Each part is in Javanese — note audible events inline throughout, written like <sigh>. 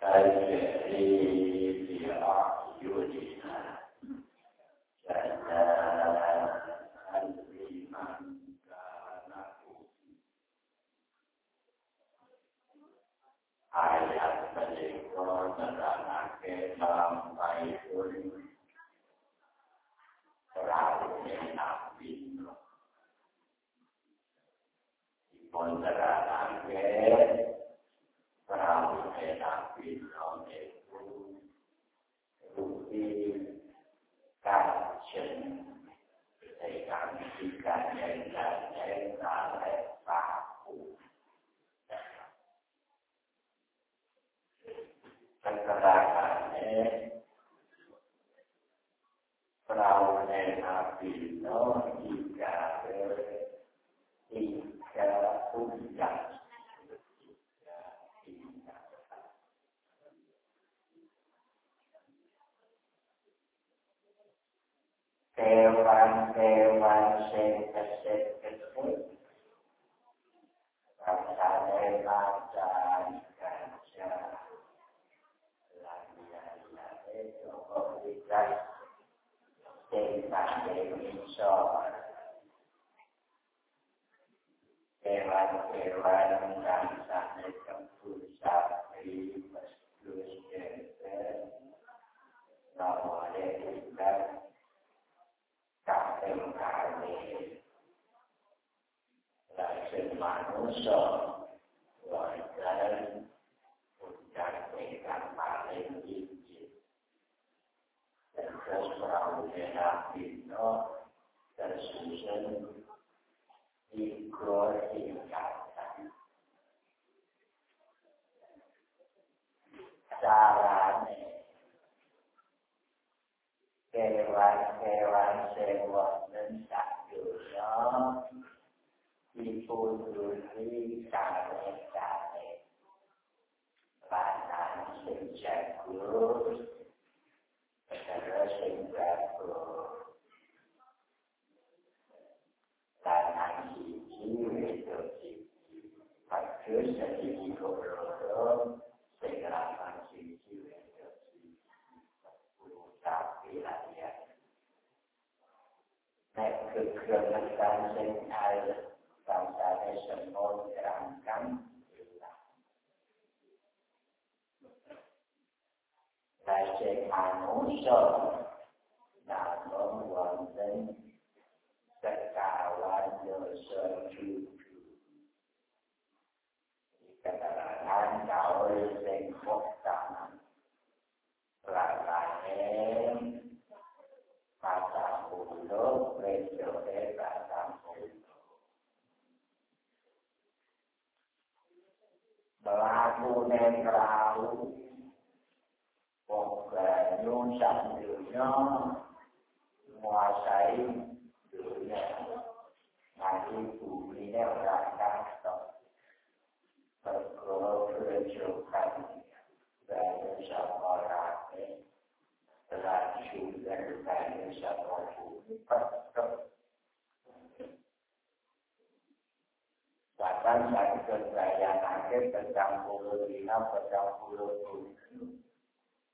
该学习第二有理。dewan-dewan sing kesit-kesit, bangsa-dewan dewa men sak dunya dipun duri sare sare Pantan sejak kurus establishing as sampai sedang puluh lima sedang puluh tujuh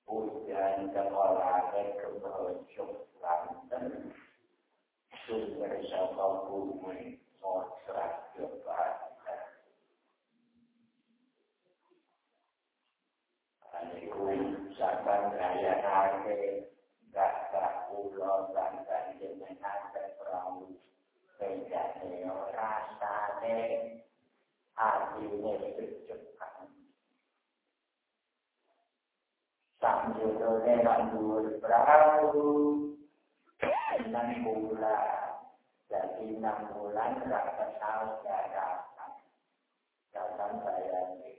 hujan kepolare kebrojok lanten sumber saka bumi motrak kebata Aniku saban gaya nake gak tak pulau dan jenengan dan perahu Sehingga rasane Aku Sanjoro nemak duur perahu, enam bulan, jadi enam bulan tidak kenal tidak datang. Datang saya ini,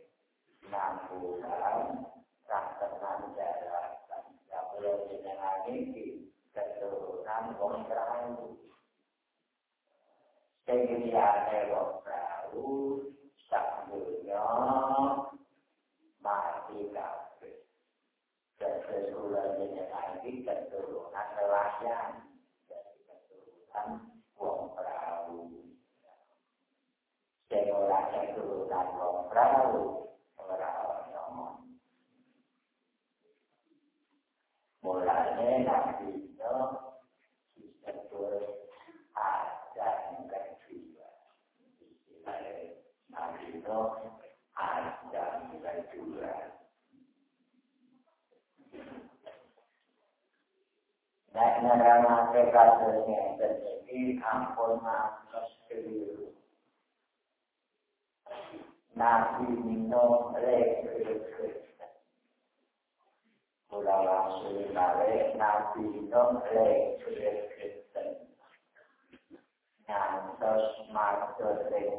enam bulan tidak kenal tidak datang. Tidak boleh dengan ini, keturunan bom perahu. Sehingga dia nemak perahu, sanjoro pelayan jadi keturunan wong perahu. Sing ora keturunan wong perahu nerangake kasusnya terjadi ampun maafkan keliru. Nabi minum lek Kula langsung balik Nabi minum lek Kristen. Nyantos matur ing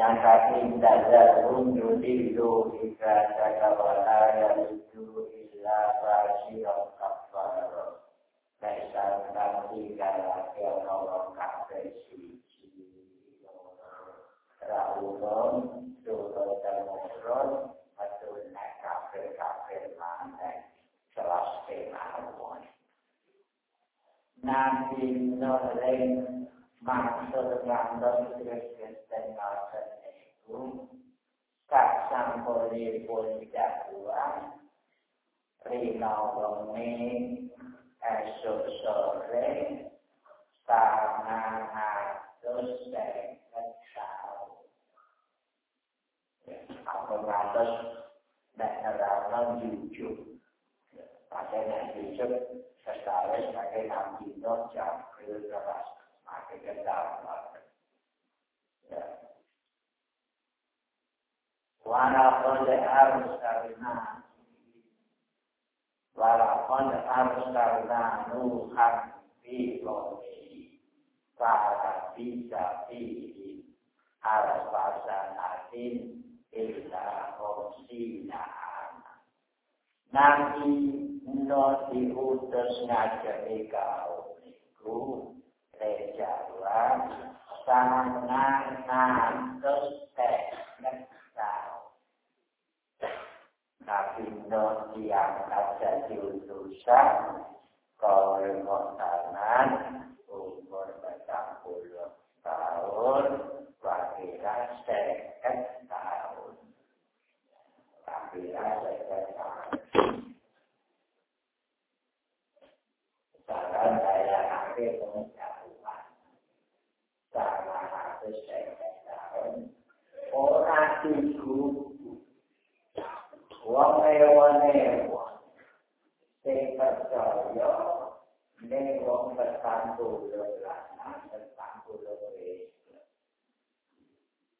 إنك إن تذرهم يضلوا عبادك ولا يلدوا إلا فاشيا كفارا ليس كذلك لكن الله كفر Raulon, Sultan dan Musron, betulnya kafir-kafir mana selesai mawon. Nabi Nurin mandando Kristen Marsaneku, Kaksangkoli Bodhidakua, Rinobongi, Esok sore, Tangan Hatus Seketau. Apa ngatus, dan nerangkan jujur. Pakai yang jujur, sesaris pakai enam jindok jam, kira-kira pakai kendal ya Walaupun harus karena Walaupun harus karena Nuhan bumi Para bisa pilih Harus pasang atin Illa omsinaan Nabi Nuh diutus ngajari kaum Niku Rejawa Sanang ngantus teknik tahu Nabi Nuh diangkat jadi utusan Kau motanan umur petang puluh tahun Wakilah seket tahun. Wakilah seket tujuh Wamewanewa Sekasaya Newong tertantu Lelana tertantu Lelana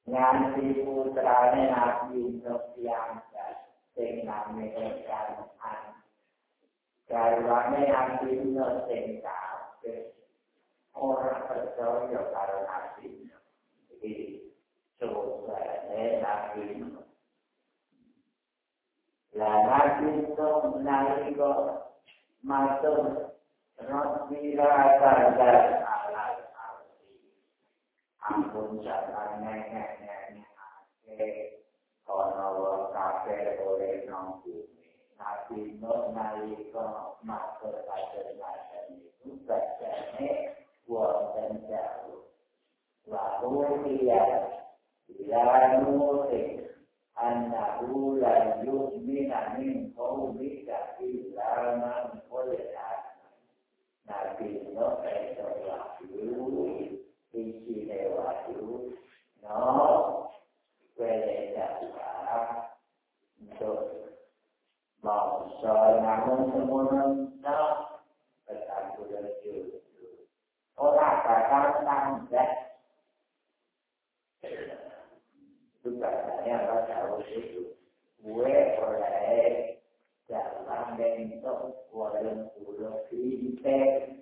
Nganti putrane Nabi Nopiangkat Sing namanya Kanan Garwane Nabi Nopiangkat Sing kabeh Orang percaya karo Nabi Nopiangkat iki sukses Nabi Nuh Lahat itu nalika masuk Rabbira sadar alat arti. Ampun jangan nenek-nenek ake Kono wong kafe oleh nong bumi. Nabi Nuh nalika masuk sadar sadar itu Bajane wonten jauh. Lalu dia Nulis annahu la yu'mina min qawmika illa man qulha Nabi Nuh itu wahyu isi wahyu no boleh dapat untuk bangsa namun semua no bertanggung jujur orang bakal tanggung tugasnya apa harus itu gue oleh dalam bentuk dalam pulau kritik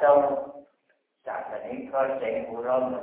sâu tạo thành những khói chạy mù mà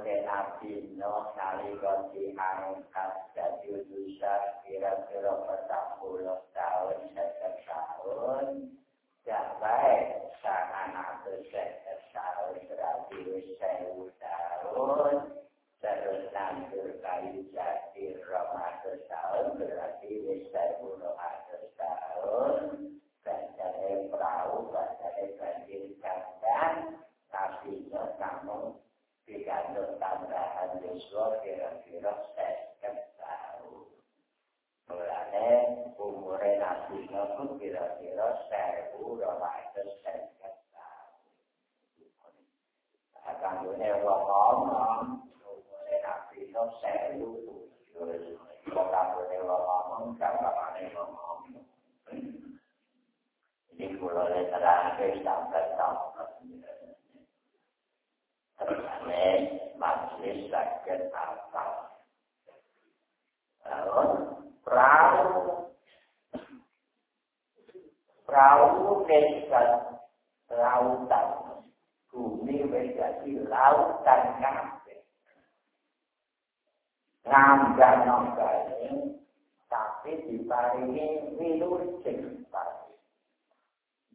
umurnya Nabi Nuh, nalika diangkat jadi utusan kira-kira petang puluh tahun, sakit tahun, sampai sangat atau sakit tahun berarti sewu tahun terus nandur kayu jati ratus tahun berarti sewu dari sampai tahun Terkane masih sakit atas. Lalu perahu perahu lautan bumi lautan tapi diparingi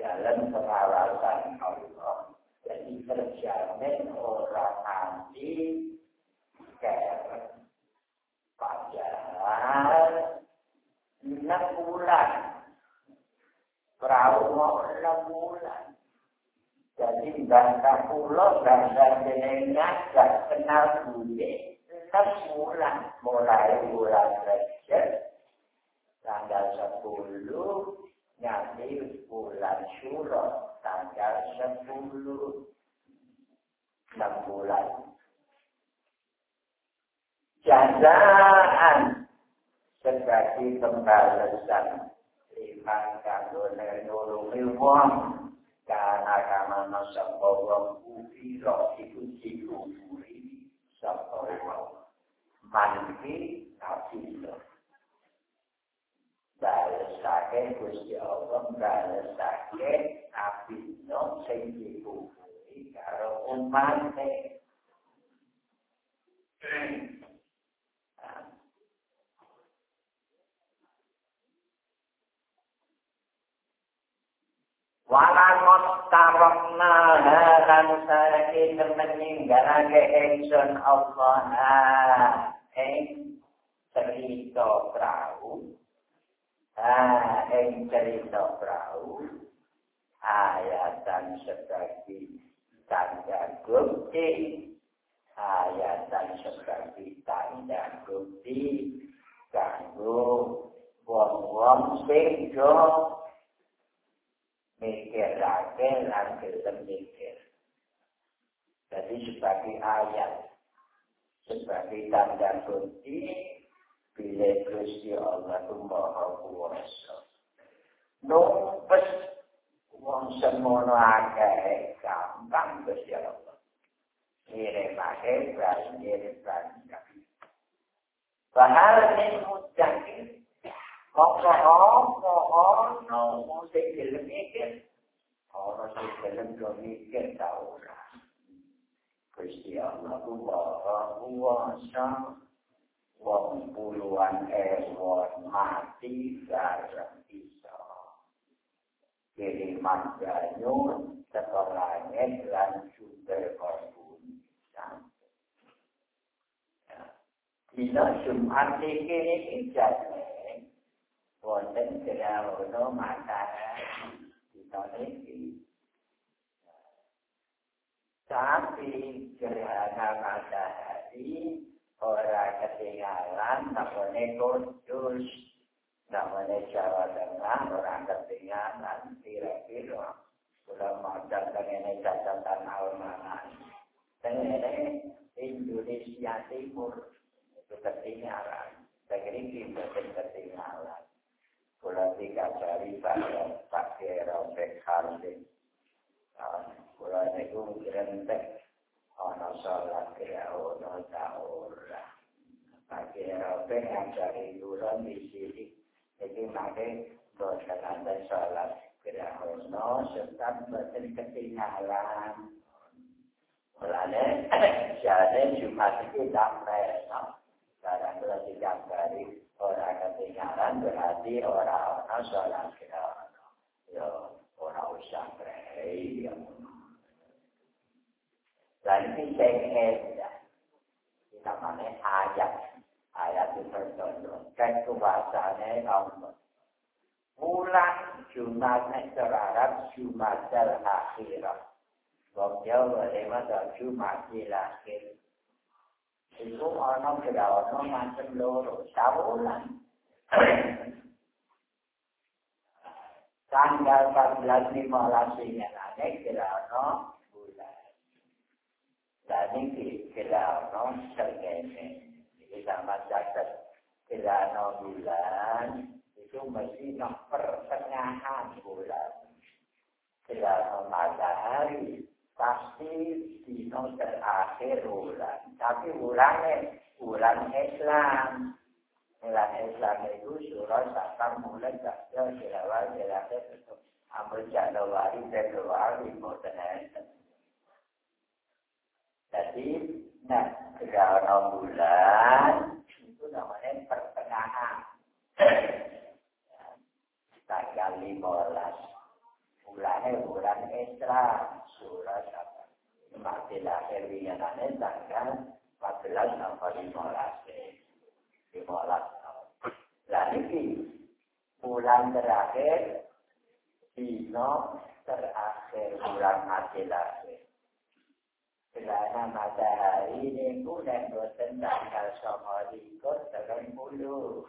Dalam pengawasan Allah. Jadi terjamin orang nanti keren Padahal enam bulan. Perahu mau enam bulan. Jadi bangsa pulau, bangsa jenengan, gak kenal budi. Enam bulan. Mulai bulan Rejab. Tanggal sepuluh. Nanti bulan Syuro. Tanggal sepuluh. Enam bulan. jazaan sebagai pembalasan liman kanggone nulungi wong karena kamana sapa wong ufiro iku dikuburi sapa wong manfi nafilo balesake Gusti Allah balesake nabi no sing dikuburi karo umatnya Walamot tarokna halan saiki meninggalake ingsun Allah ing cerita perahu ah ing cerita perahu ayatan sebagai tanda bukti ayatan sebagai tanda bukti kanggo wong-wong sing mikirake lan gelem mikir. Jadi sebagai ayat, sebagai tanda bukti, dilekreşti Allah'ın mahabu wa Resul. Numpes wong semono akeh gampang Gusti Allah. Kire pakai berarti kire berarti. Bahar min mudahkin. Mongso ono ono wong sing gelem mikir. Ono sing gelem yo mikir ta ora. Gusti Allah ku maha kuwasa. Wong puluhan ewan mati garang bisa. Kiriman banyu teko langit lan sumber karbon. Dina Jumat iki iki jane wonten grahono matahari dina iki. Tapi gerhana matahari orang ketinggalan, namanya kudus, namanya Jawa Tengah, orang ketinggalan, kira-kira. Kalau macam dengan catatan almanan. Dengan Indonesia Timur, ngajari di sini. Jadi mari dosa anda sholat kirahono serta batin ketinggalan. Mulanya jadi Jumat itu tak besok. Sekarang kalau tidak dari orang ketinggalan berarti orang-orang sholat kirahono. Ya orang usah ya Dan ini saya kita mana ayat itu bercontohkan kuasanya Allah bulan Jumat terhadap Jumat akhirat Wong Jawa lewat Jumat akhir itu orang orang macam loro tahunan. Tanggal 14 15 ini ada kira orang bulan. Dan ini orang segene. Ini sama catat orang bulan itu mesti nak pertengahan bulan. Orang matahari pasti dino terakhir bulan. Tapi bulannya bulan Islam. Bulan Islam itu surah sampai mulai dari Januari dari itu. Ambil Januari Februari bulan Jadi, nah, kalau bulan itu namanya pertengahan. Tanggal 15 bulannya bulan Islam surat apa? Mati lahir winganane tanggal 14 sampai 15 15 lah ini bulan terakhir dino terakhir bulan mati lahir Karena matahari ini bulan bosan tanggal sama likur telung puluh.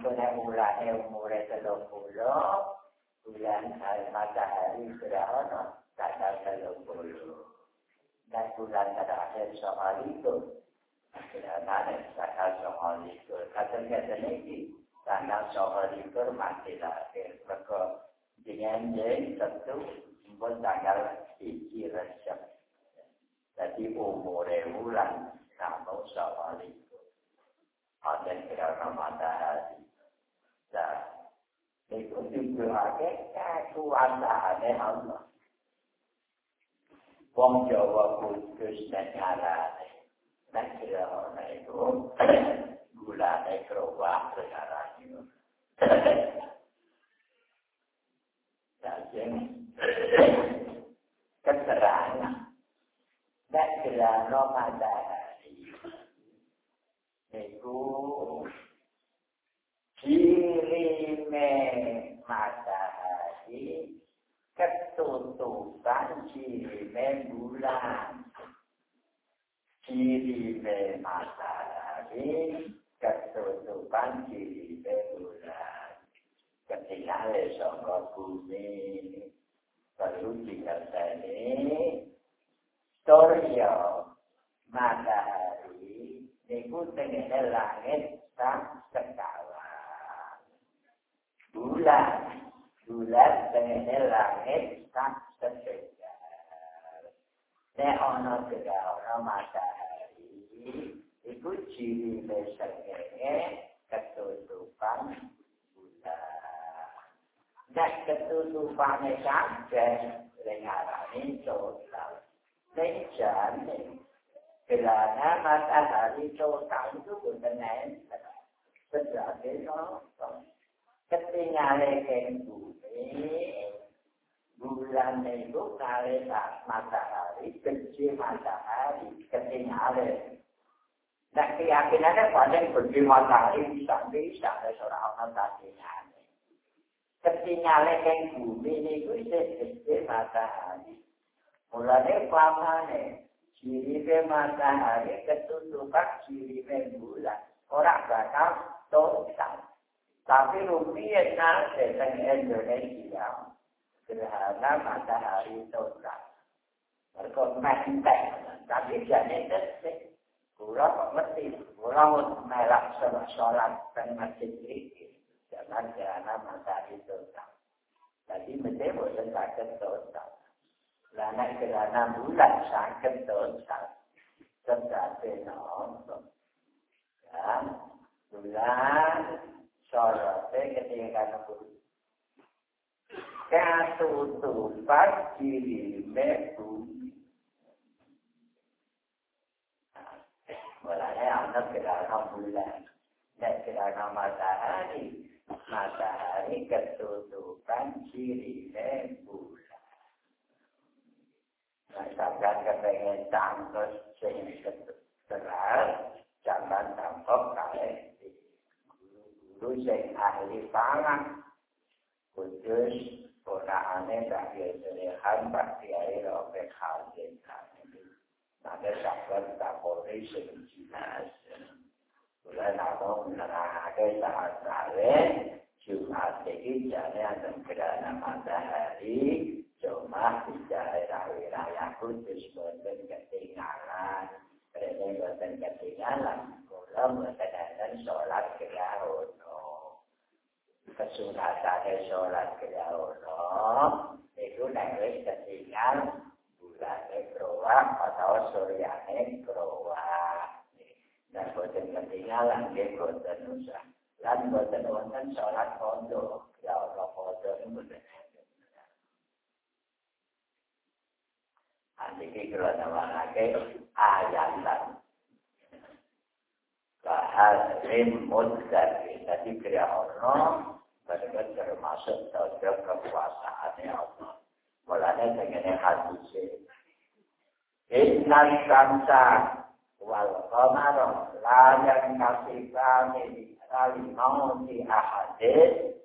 Bulan mulanya umurnya telung puluh. bulan matahari berapa tanggal telung puluh dan bulan terakhir soal itu ada tanggal soal itu kata-kata ini tanggal soal itu mati lahir maka dengan jadi tentu pun tanggal hiji resep jadi umur bulan namun soal itu ada kira matahari dan Itu dibuatkan kekuasaannya Allah. Wong Jawa kudus dan nyarane. Dan kira orang itu <clears throat> gula kerubah sekarang itu. <clears throat> <clears throat> Dan keterangan. Dan kira matahari. Itu kirime matahari ketutupan kirime bulan kirime matahari ketutupan kirime bulan ketika sangka bumi perlu dikasih Surya matahari niku tengene langit sang sekawan. Bulan bulan dengan langit sejajar nek ana beda ana matahari iku ciri besarnya ketutupan bulan. Nek ketutupane kabeh lengarane total nek jane kelana matahari total itu benar sebagai nonton ketinggalan yang bumi bulan itu kali matahari kecil matahari ketinggalan Nah, keyakinannya paling benci matahari bisa bisa ada seorang orang keyakinan. Ketinggalan yang bumi ini itu bisa matahari. Mulanya pamane, ciri matahari ketutupan ciri bulan. Orang bakal total. Tapi rupiah nanti dengan Indonesia, gerhana matahari total. Mereka mentek, tapi detik. Kula kok mesti kula melak sholat dan masjid ini. Jangan karena matahari total. Jadi mesti bosan sakit total. là nay cái là nam mũi lạnh sáng chân tưởng sáng chân cả về nó đó rồi là cho là tới cái gì cái nó cũng ca tu tu phát chi vì mẹ tu gọi là thấy ông nó cái là không vui là nên cái là nó mà ta đi, mà ta đi, cái tu tu phát chi vì mẹ tu Masakan kepengen tangkos sehingga terang. Jangan tampok kalian. Guru-guru yang ahli pangan. Kudus. Ponaan-ane tak biasa-biasa. Pak Kiai Robek Khalid. Nanti sahabat tak boleh sejelas. Mulai nama menerangkan saat sare, Jumat ini jadi ada gerhana matahari, cuma di daerah wilayah kudus bukan ketinggalan. Mereka bukan ketinggalan, kalau bukan sholat ke Yahono. Kesunatan sholat ke Yahono, itu nanti ketinggalan bulan krowa atau suryane krowa. Dan boten ketinggalan dia boten usah. Dan boten wonten sholat kondo. Ya Allah kondo ini Nanti kita nama lagi ayatan. Bahasrim mudgari. Jadi kira Allah. Mereka termasuk tauhid kekuasaannya Allah. Mulanya dengan hadis Innal samsa wal qamara la yankasifani kali mauti ahadin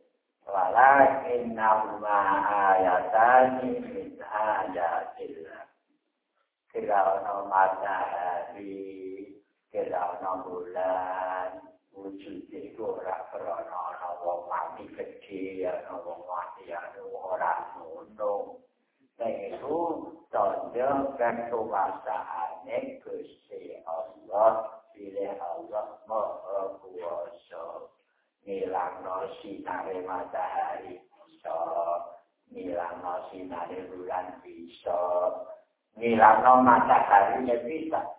walakinnahuma ayatani min ayatillah Kira-kira matahari, kira-kira bulan, wujud itu orang kerana orang mati kecil, orang mati yang orang nunung. Itu tunjukkan kekuasaannya Gusti la Roma Catarina Pisa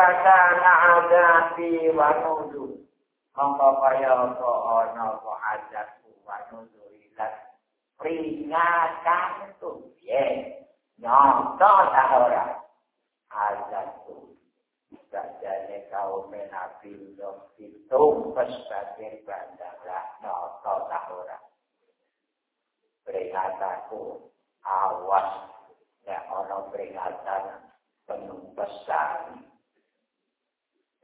Pakai pada ada di wanudu, mengkopaya ko ono ko adatku wanudu ilat. Peringatan tuh, ye, nyontoh tak orang adatku Sajane kaum Nabi Nuh itu sebagai bandara noto tak ora. Peringatanku awas. Ya ono peringatan penuh besar.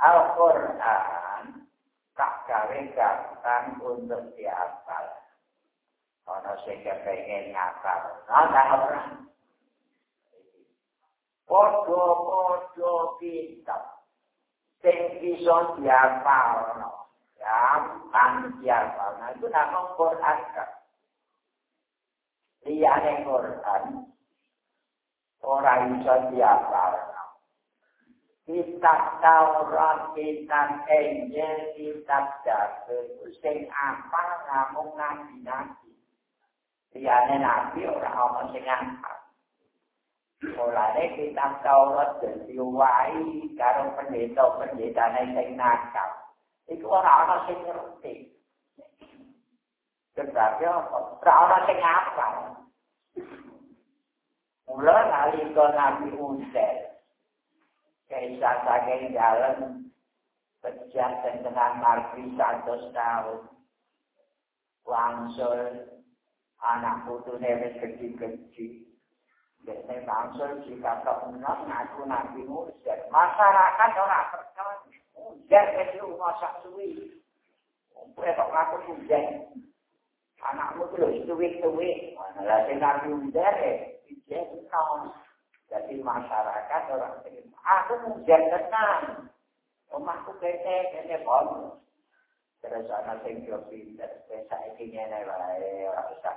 Al-Qur'an tak gawe gampang untuk dihafal. Ono sing kepengen ngapal, ana ora. Podo-podo kitab sing bisa dihafal. Gampang. Nah, itu nama Quran liyane Quran ora iso diapal. Kitab Taurat, kitab Injil, kitab Jabir, sing apa namung nabi-nabi. Liyane nabi ora ana sing apa. Mulane kitab Taurat dadi wae karo pendeta-pendetane sing nakal. Iku ora ana sing ngerti. Sebabnya apa? Orang sing apa? Mula nalika Nabi Musa Kaisa saking jalan Pejah dan dengan marfi satu tahun. Wangsul Anak putu nevis kecil-kecil Jadi wangsul jika keenam Aku Nabi Musa Masyarakat orang percaya Musa itu masak suwi. Musa kok ngaku Musa anakmu itu suwi-suwi. Malah sing nabi ndare, ijek kaum. Jadi masyarakat orang terima. Aku mujar tenang. Omahku kete kete bom. Terus anak sing yo pinter, desa iki ngene wae ora usah.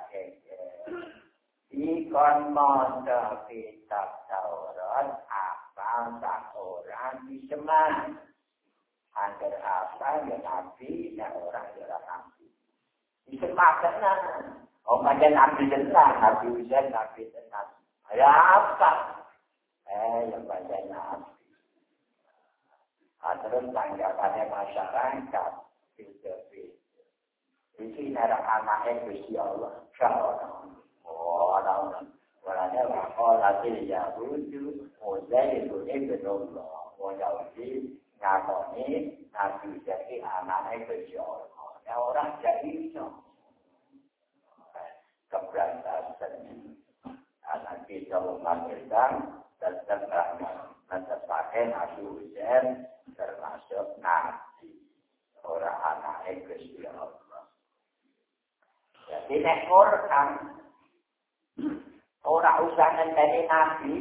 Ikon mondo kitab Taurat apa tak orang di seman. Angger apa yang nabi, yang orang yang nabi. Bisa makan lah. Oh, macam Nabi tenang, Nabi Husain, Nabi tenang. Ya apa? Eh, yang baca Nabi. Nah, tanggapannya masyarakat, beda-beda. Di sini ada anaknya Gusti Allah. Kalau Oh, ada Walanya wakola til yahudu, Uzai itu ibn Allah. Wajawati ngakoni Nabi jadi anaknya Gusti Allah. Ya orang jadi itu. Keberantasan. Anak kita memanggilkan dan terangkan. Dan terpakai Nabi termasuk Nabi. Orang anak Gusti Allah. Jadi nek Quran ora usah ngenteni nabi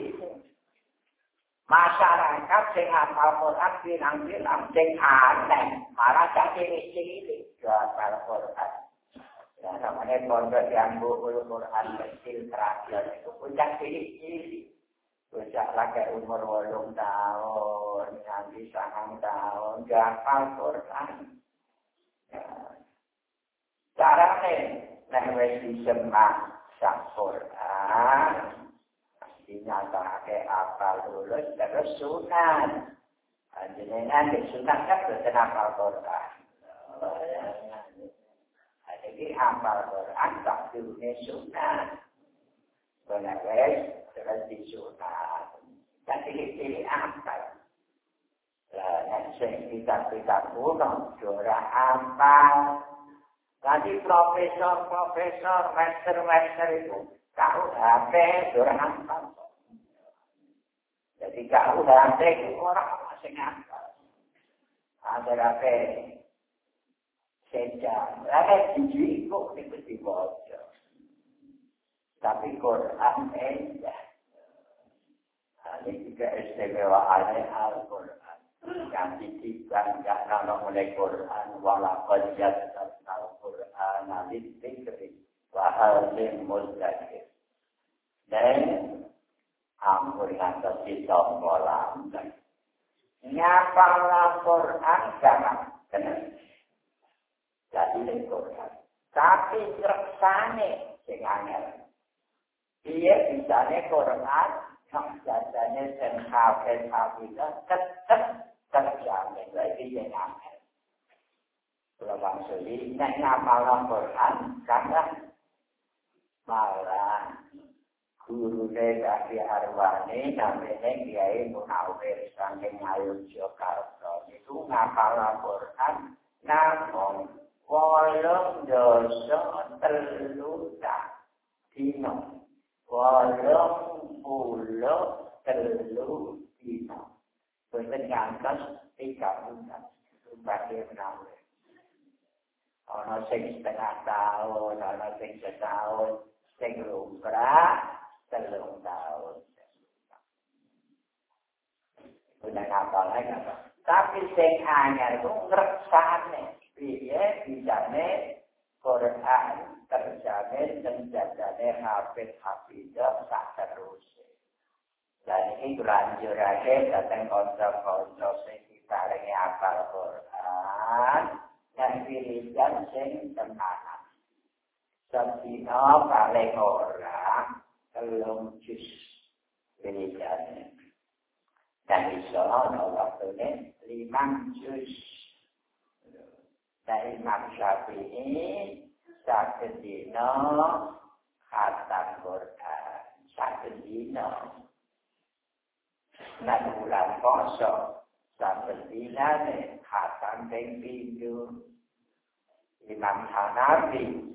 masyarakat sing hafal Quran bilang-bilang sing aneh malah gak cilik-cilik hafal Quran ya namanya pondok yang buku Quran kecil terakhir itu puncak cilik-cilik puncak lagi umur walung tahun nanti sangat tahun hafal Quran ya. caranya nek wis disemak sak Quran dinyatake apa lulus terus sunat. Jenengan di sunat kan betul apal Quran. Jadi apal Quran tak diune sunat. Benar wes terus disultan. Dan cilik-cilik apa? dan sing kita kita kuno ora apa Tadi profesor-profesor, master-master itu tahu HP ora apa Jadi kau dalam itu orang masih apa Ada HP sejam. Lah, kok itu dibaca. Tapi Quran enggak. Ini juga istimewa ada Al-Quran. Yang dititipkan gak nama oleh Quran. Walakad jatuh Al-Quran. Nanti dikri. Wahal lim muzdakir. Dan ampun ngantos kita molam. Nyapa Al-Quran jangan benar. Jadi Quran. Tapi reksane sing angel. Iya bisa ne Quran, nak jadinya sen hafid hafidah tetap terjamin lagi yang angel. Kalau maksudnya, nak nyapa Al-Quran karena malah guru ne kaki arwane namanya kiai munawir saking ayu jokarto itu ngapal laporan namun wolong dosa teluta dino Walaupun perlu kita bertengkas tidak mudah sebagai menawar. Ono sing setengah tahun, ono sing setahun, sing lumrah telung tahun. Udah ngapal lagi Tapi sing anyar itu ngereksane. Iya, bisane Quran terjamin dan jadane hafid hafidah tak terus. Dan ini lanjut aja datang konsep-konsep sing kita ini apal Quran dan pilihan sing tenanan. Sebina paling orang telung jus pilihannya. Dan bisa ada waktunya lima jus. Dari Imam Syafi'i sakit dino khatam Quran. Sakit dino. Nah bulan poso. Sakit dino khatam ping pinju. Imam Hanafi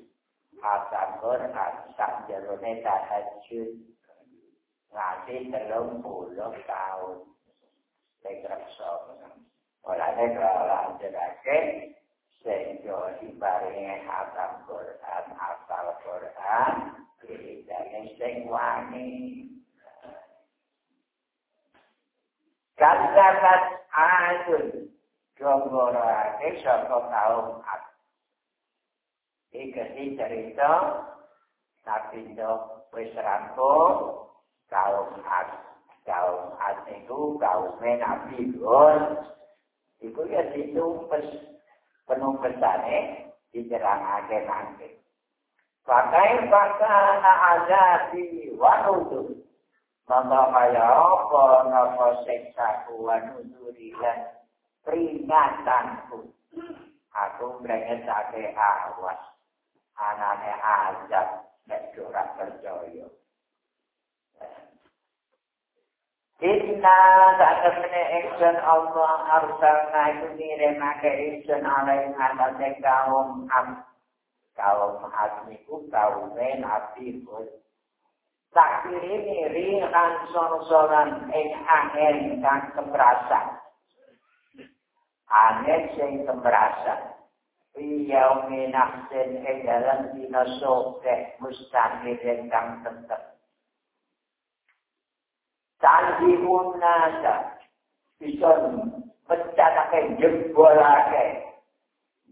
khatam Quran. Sak jerone tahajud. Ngasih telung puluh tahun. Tekraksa. Oleh kalau lanjutake, sehingga dibaringi hatam Quran, hafal Quran, wiridannya sing wani. Kadzabat adun, jomborake saka kaum ad. Iki cerita, Nabi Nuh wis rampung kaum ad. Kaum ad itu kaumnya Nabi. Iku ya ditumpes penuh pesane diterangake nanti. Pakai pakana azabi wanudu. Maka kaya apa napa siksa wanuduri lan peringatanku. Aku mrengesake awas. Anane azab nek ora percaya. Inna ta'amne iksan Allah arsalna itu ngirimake iksan alaih ngatasi kaum am. Kaum asmiku kaumen api pun. Tak kirimi ringan sorsoran ing angin kang kemerasan. Angin sing kemerasan. Iyau minaksin ing dalam dina soke mustahirin kang tetep. Tandihun nasa. Bisa mencatake jebbolake.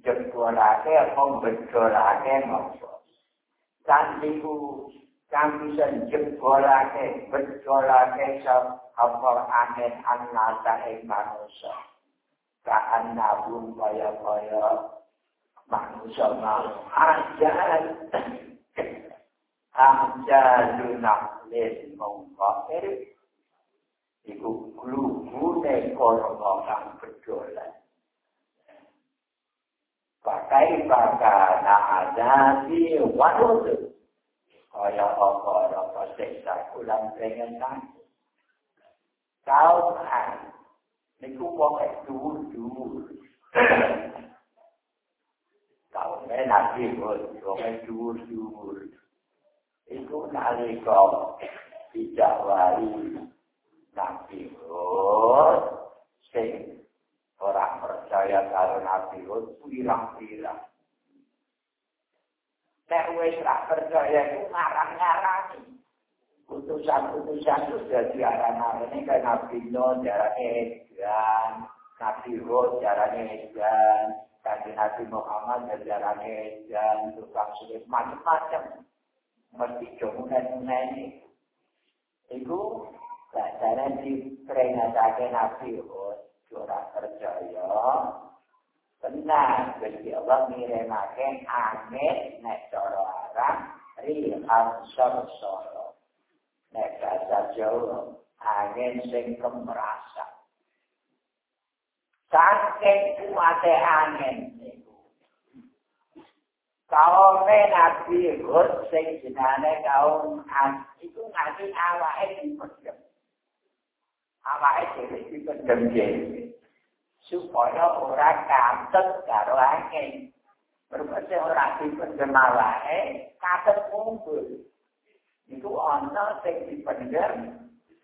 Jebbolake apa bedolake ngopo. Tandihu kang bisa jebbolake, bedolake apa angin annasa ing manusia. Kaan nabung kaya-kaya manusia mau. Ajan. <coughs> Ajan lunak lin iku glubune kono kang bedolan. Pakai pakana azabi wadud. Kaya apa-apa seksa kulang pengen nang. Kau kan, niku e dhuwur-dhuwur. Kau ne nabi wong e dhuwur-dhuwur. Iku nalika dijawari Nabi Hud sing ora percaya karo Nabi Hud pirang-pirang. Nek wis ra percaya iku ngarang-ngarang. Putusan-putusan itu jadi arah-arah ini kan Nabi Nuh jaraknya edan, Nabi Hud jaraknya edan, Nabi Nabi Muhammad jaraknya edan, tukang sulit macam-macam. Mesti jomunan-munan ini. Itu Bacaan di peringatake Nabi Hud, ora percaya. Benar, Gusti Allah ngirimake angin nek cara arah rihan soro-soro. Nek bahasa Jawa, angin sing kemerasak. Saking kuate angin niku. Kaum Nabi Hud sing jenane kaum iku nganti awake dipedhep. awake dhewe dipendhemke supaya ora katet karo akeh mergo ora dipendhem awake katet kumpul niku ana sing itu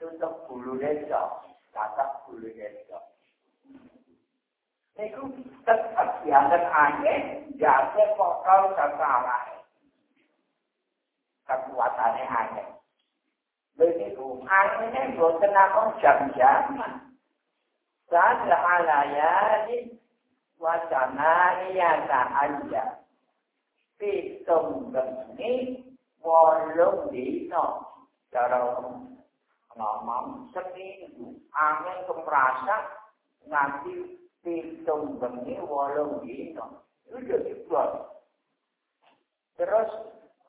tutup bulu desa tatap bulu desa itu tetap dianggep akeh jase pokok sasarane kekuatannya akeh Begitu, anginnya boten aku jam-jaman. Sasa alayali wacana iya ta'anja. Pitung geni di dino. Jarang ngomong seminggu. Angin kemerasa nganti pitung geni di dino. Itu juga. Terus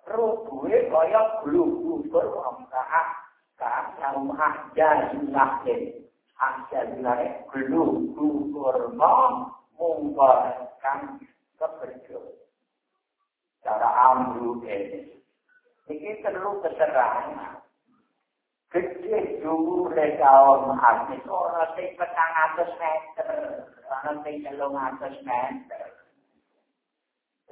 rubuhe kaya glubur omkaah kang saum ahjar jumlahin ahjar jumlahin glubur mom mungkorkan keberjo. Cara amru ini ini perlu keterangan gede dulu rekaum hadis orang sing petang atas meter orang sing telung atas meter.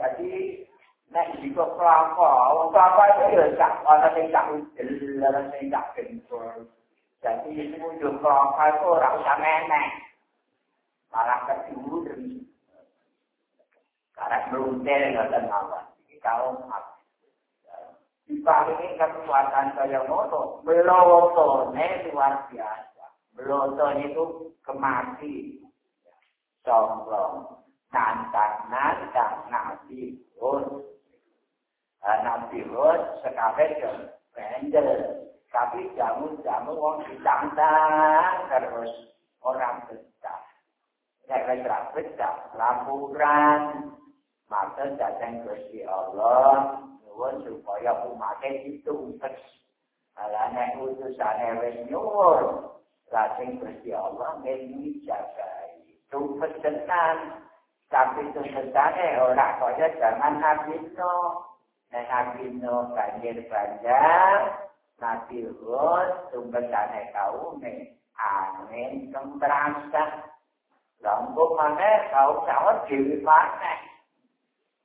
Jadi nek jika kelapa, kelapa itu ya tak, orang sing tak udel, orang sing tak gempur. Jadi, itu juga kelapa itu orang usah menek. Malah kedua, karena meluntir, nggak ada ngawat. Kaum hati. diparingi kekuatan kaya ngono meloto ne luar biasa meloto itu kemati sombong nantang nantang nabi pun nabi pun sekali ke pendel tapi jamu jamu wong ditantang terus orang betah Nek kira betah laporan maka datang ke Allah nyuwun supaya umate ditumpes. Alane utusane wis nyuwun, lajeng Gusti Allah ngendi jagai. Tumpes tenan. Tapi tumpesane ora kaya zaman Nabi Nuh. Nuh banjir banjar, Nabi Hud tumpesane kaume angin kembrasak. Lampu mana kau sawat dewi mana?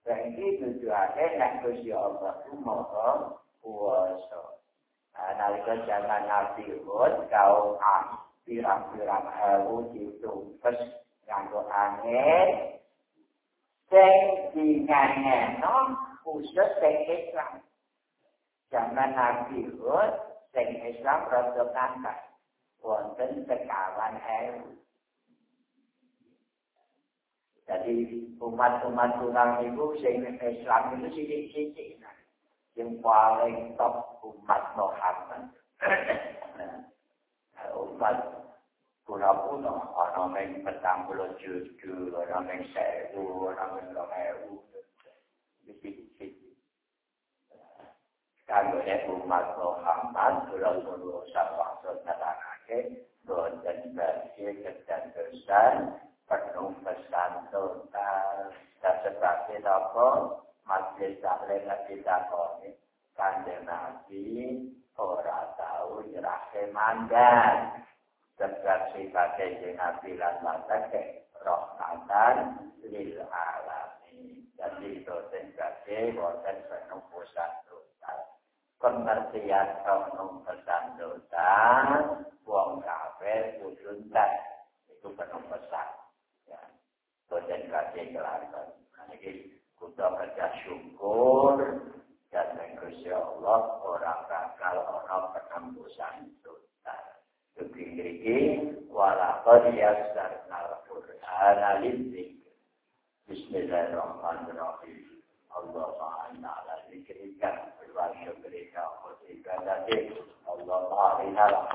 Ini tujuannya yang Gusti Allah itu mohon puasa. Nalika zaman Nabi Hud, kau pirang-pirang ewu ditumpes nganggo angin, sing dingangeno khusus sing Islam. Zaman Nabi Hud, sing Islam rada ngangkat. Wonten sekawan ewu. Jadi umat-umat tulang itu sehingga Islam itu sidik-sidik. Yang paling top umat Muhammad. umat pura-pura, orang yang petang puluh jujur, orang yang sewu, orang yang lemewu. Sidik-sidik. Ya umat Muhammad, Rasulullah SAW katakan, dan bagi kedan besar, penuh pesan total dan sebagai apa? Masjid taklim nabi takoni kanjeng nabi ora tahu nyerah kemandan sebab sifatnya nabi lan matake rahmatan lil alamin. Jadi itu sebagai boten penuh pesan pengertian penuh pesan dosa, buang kafir, tak Itu penuh pesan. Ya. boten kasih kelakon nah, niki kudu kerja syukur dan mengkusi Allah orang bakal orang penembusan dosa. Dukiriki walakad yasarnal Qur'an alim Bismillahirrahmanirrahim. Allah maha ala zikrika الله بريكا وسيكا الله اللهم